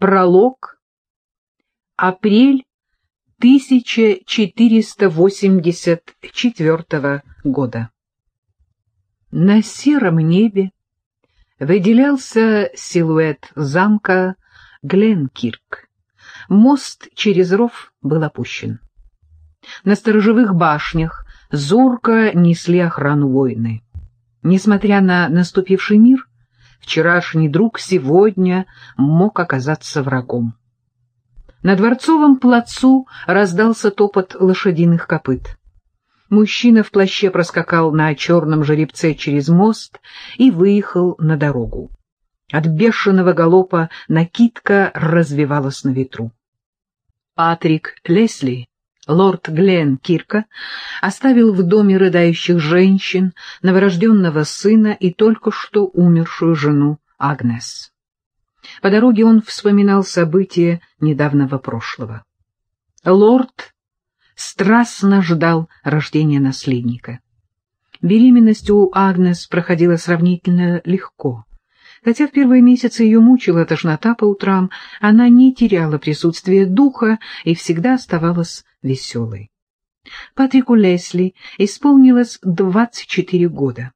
Пролог. Апрель 1484 года. На сером небе выделялся силуэт замка Гленкирк. Мост через ров был опущен. На сторожевых башнях зорко несли охрану воины. Несмотря на наступивший мир, вчерашний друг сегодня мог оказаться врагом. На дворцовом плацу раздался топот лошадиных копыт. Мужчина в плаще проскакал на черном жеребце через мост и выехал на дорогу. От бешеного галопа накидка развивалась на ветру. Патрик Лесли, лорд Глен Кирка, оставил в доме рыдающих женщин, новорожденного сына и только что умершую жену Агнес. По дороге он вспоминал события недавнего прошлого. Лорд страстно ждал рождения наследника. Беременность у Агнес проходила сравнительно легко. Хотя в первые месяцы ее мучила тошнота по утрам, она не теряла присутствие духа и всегда оставалась веселой. Патрику Лесли исполнилось 24 года.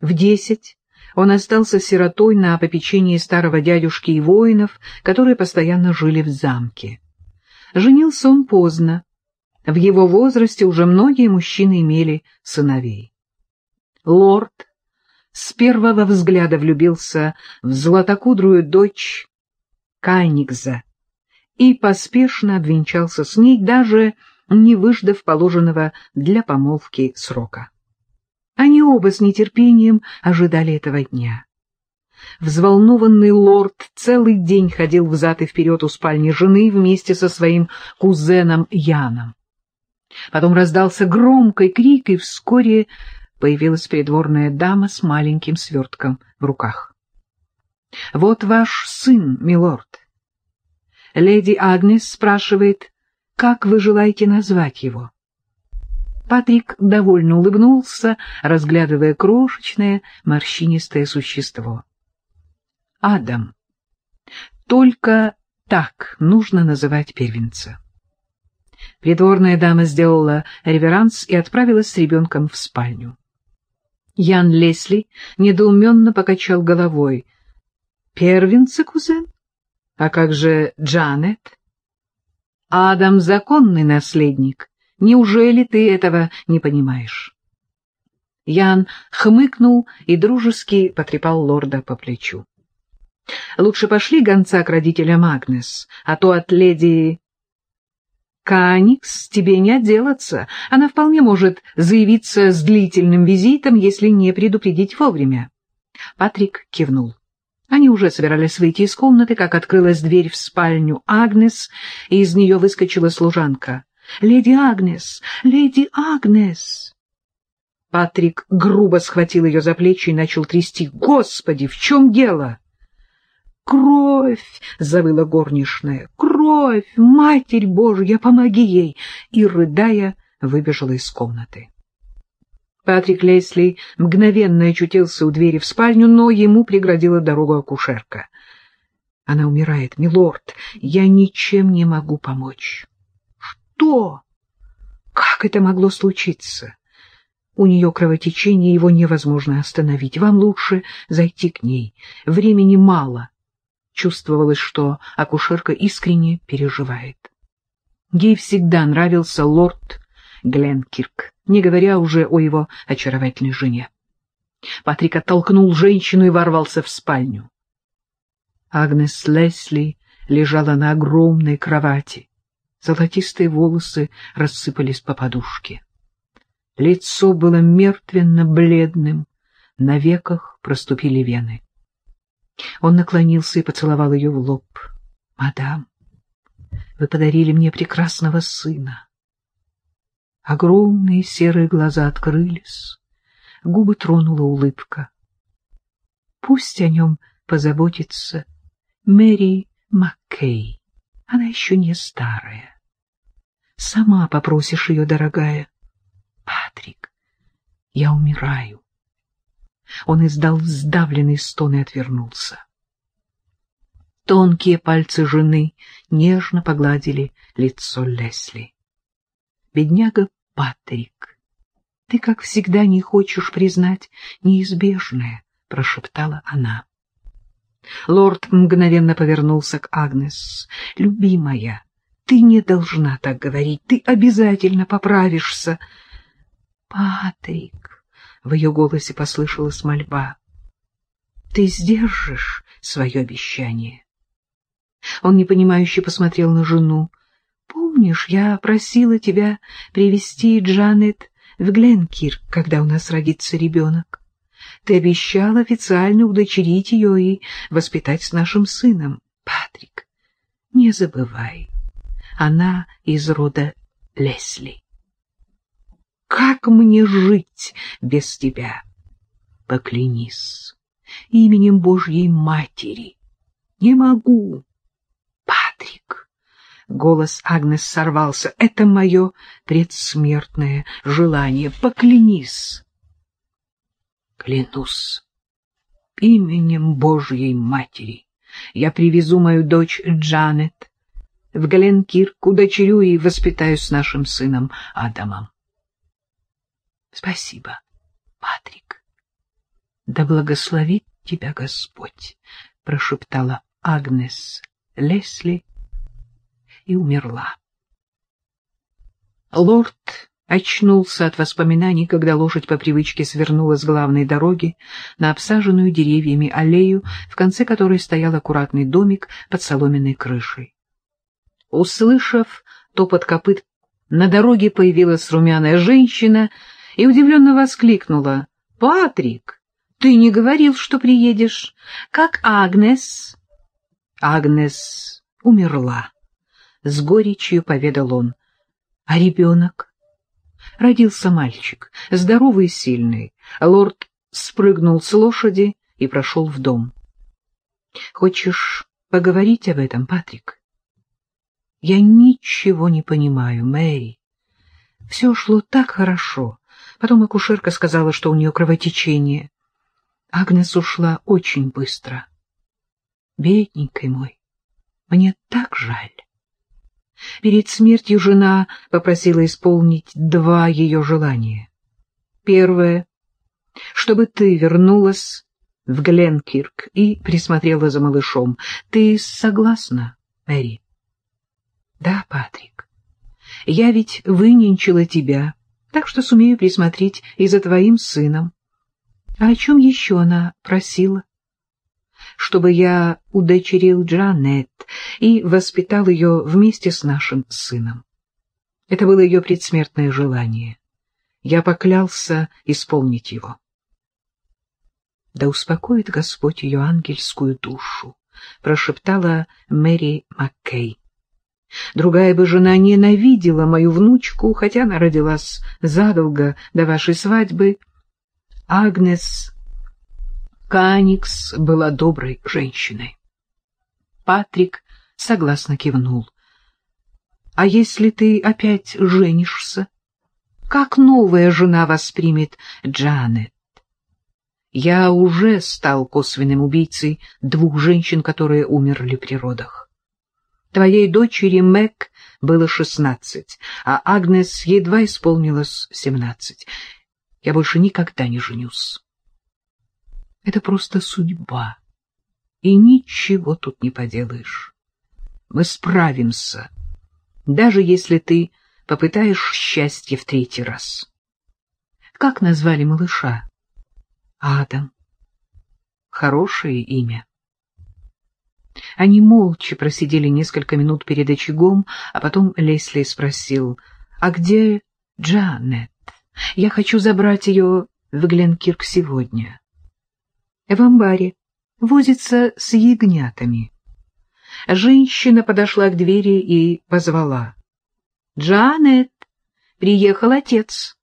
В десять он остался сиротой на попечении старого дядюшки и воинов, которые постоянно жили в замке. Женился он поздно. В его возрасте уже многие мужчины имели сыновей. Лорд с первого взгляда влюбился в златокудрую дочь Кайникза и поспешно обвенчался с ней, даже не выждав положенного для помолвки срока. Они оба с нетерпением ожидали этого дня. Взволнованный лорд целый день ходил взад и вперед у спальни жены вместе со своим кузеном Яном. Потом раздался громкий крик, и вскоре появилась придворная дама с маленьким свертком в руках. — Вот ваш сын, милорд. Леди Агнес спрашивает, как вы желаете назвать его? Патрик довольно улыбнулся, разглядывая крошечное морщинистое существо. — Адам. Только так нужно называть первенца. Придворная дама сделала реверанс и отправилась с ребенком в спальню. Ян Лесли недоуменно покачал головой. — Первенцы, кузен? А как же Джанет? — Адам — законный наследник. Неужели ты этого не понимаешь? Ян хмыкнул и дружески потрепал лорда по плечу. — Лучше пошли гонца к родителям Агнес, а то от леди Каникс тебе не отделаться. Она вполне может заявиться с длительным визитом, если не предупредить вовремя. Патрик кивнул. Они уже собирались выйти из комнаты, как открылась дверь в спальню Агнес, и из нее выскочила служанка. «Леди Агнес! Леди Агнес!» Патрик грубо схватил ее за плечи и начал трясти. «Господи, в чем дело?» «Кровь!» — завыла горничная. «Кровь! Матерь Божья, помоги ей!» И, рыдая, выбежала из комнаты. Патрик Лесли мгновенно очутился у двери в спальню, но ему преградила дорогу акушерка. «Она умирает, милорд. Я ничем не могу помочь». «Что? Как это могло случиться?» У нее кровотечение, его невозможно остановить. Вам лучше зайти к ней. Времени мало. Чувствовалось, что акушерка искренне переживает. Ей всегда нравился лорд Гленкирк, не говоря уже о его очаровательной жене. Патрик оттолкнул женщину и ворвался в спальню. Агнес Лесли лежала на огромной кровати. Золотистые волосы рассыпались по подушке. Лицо было мертвенно-бледным, на веках проступили вены. Он наклонился и поцеловал ее в лоб. — Мадам, вы подарили мне прекрасного сына. Огромные серые глаза открылись, губы тронула улыбка. Пусть о нем позаботится Мэри Маккей. Она еще не старая. Сама попросишь ее, дорогая. Патрик, я умираю. Он издал сдавленный стон и отвернулся. Тонкие пальцы жены нежно погладили лицо Лесли. Бедняга Патрик, ты, как всегда, не хочешь признать неизбежное, — прошептала она. Лорд мгновенно повернулся к Агнес. — Любимая, ты не должна так говорить, ты обязательно поправишься. — Патрик, — в ее голосе послышалась мольба, — ты сдержишь свое обещание. Он непонимающе посмотрел на жену. Помнишь, я просила тебя привести Джанет в Гленкир, когда у нас родится ребенок? Ты обещал официально удочерить ее и воспитать с нашим сыном. Патрик, не забывай, она из рода Лесли. Как мне жить без тебя? Поклянись именем Божьей Матери. Не могу. Патрик. Голос Агнес сорвался. «Это мое предсмертное желание. Поклянись!» «Клянусь именем Божьей Матери. Я привезу мою дочь Джанет в Гленкирк, удочерю и воспитаю с нашим сыном Адамом». «Спасибо, Патрик. Да благословит тебя Господь!» — прошептала Агнес Лесли и умерла. Лорд очнулся от воспоминаний, когда лошадь по привычке свернула с главной дороги на обсаженную деревьями аллею, в конце которой стоял аккуратный домик под соломенной крышей. Услышав топот копыт, на дороге появилась румяная женщина и удивленно воскликнула. — Патрик, ты не говорил, что приедешь. Как Агнес? Агнес умерла с горечью поведал он. А ребенок? Родился мальчик, здоровый и сильный. Лорд спрыгнул с лошади и прошел в дом. Хочешь поговорить об этом, Патрик? Я ничего не понимаю, Мэри. Все шло так хорошо. Потом акушерка сказала, что у нее кровотечение. Агнес ушла очень быстро. Бедненький мой, мне так жаль. Перед смертью жена попросила исполнить два ее желания. Первое — чтобы ты вернулась в Гленкирк и присмотрела за малышом. Ты согласна, Мэри? Да, Патрик. Я ведь выненчила тебя, так что сумею присмотреть и за твоим сыном. А о чем еще она просила? Чтобы я удочерил Джанет и воспитал ее вместе с нашим сыном. Это было ее предсмертное желание. Я поклялся исполнить его. «Да успокоит Господь ее ангельскую душу», — прошептала Мэри Маккей. «Другая бы жена ненавидела мою внучку, хотя она родилась задолго до вашей свадьбы. Агнес Каникс была доброй женщиной. Патрик согласно кивнул. — А если ты опять женишься? Как новая жена воспримет Джанет? Я уже стал косвенным убийцей двух женщин, которые умерли при родах. Твоей дочери Мэг было шестнадцать, а Агнес едва исполнилось семнадцать. Я больше никогда не женюсь. Это просто судьба. И ничего тут не поделаешь. Мы справимся, даже если ты попытаешь счастье в третий раз. Как назвали малыша? Адам. Хорошее имя. Они молча просидели несколько минут перед очагом, а потом Лесли спросил, «А где Джанет? Я хочу забрать ее в Гленкирк сегодня» в амбаре, возится с ягнятами. Женщина подошла к двери и позвала. — Джанет, приехал отец.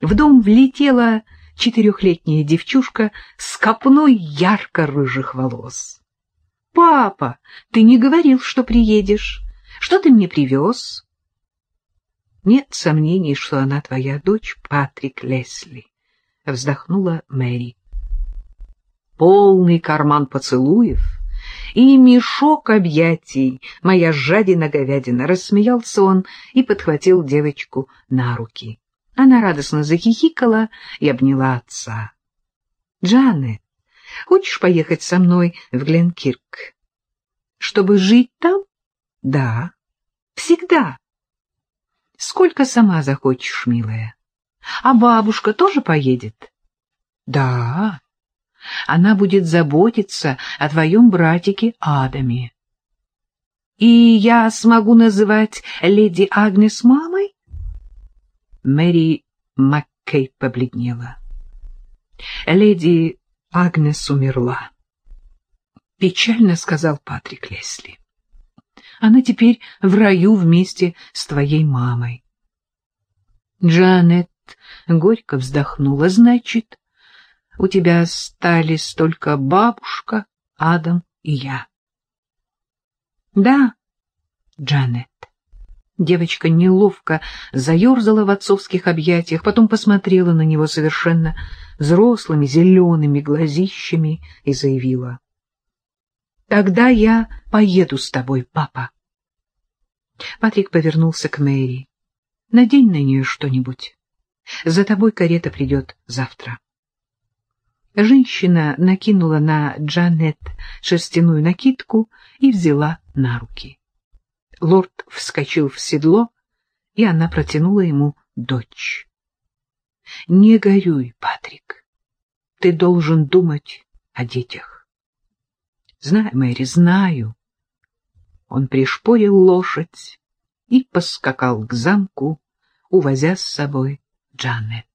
В дом влетела четырехлетняя девчушка с копной ярко-рыжих волос. — Папа, ты не говорил, что приедешь. Что ты мне привез? — Нет сомнений, что она твоя дочь, Патрик Лесли, — вздохнула Мэри полный карман поцелуев, и мешок объятий, моя жадина-говядина, рассмеялся он и подхватил девочку на руки. Она радостно захихикала и обняла отца. — Джанет, хочешь поехать со мной в Гленкирк? — Чтобы жить там? — Да, всегда. — Сколько сама захочешь, милая. А бабушка тоже поедет? — Да. Она будет заботиться о твоем братике Адаме. — И я смогу называть леди Агнес мамой? Мэри Маккей побледнела. Леди Агнес умерла. Печально сказал Патрик Лесли. Она теперь в раю вместе с твоей мамой. Джанет горько вздохнула. Значит, у тебя остались только бабушка, Адам и я. Да, Джанет. Девочка неловко заерзала в отцовских объятиях, потом посмотрела на него совершенно взрослыми зелеными глазищами и заявила. — Тогда я поеду с тобой, папа. Патрик повернулся к Мэри. — Надень на нее что-нибудь. За тобой карета придет завтра. Женщина накинула на Джанет шерстяную накидку и взяла на руки. Лорд вскочил в седло, и она протянула ему дочь. — Не горюй, Патрик. Ты должен думать о детях. — Знаю, Мэри, знаю. Он пришпорил лошадь и поскакал к замку, увозя с собой Джанет.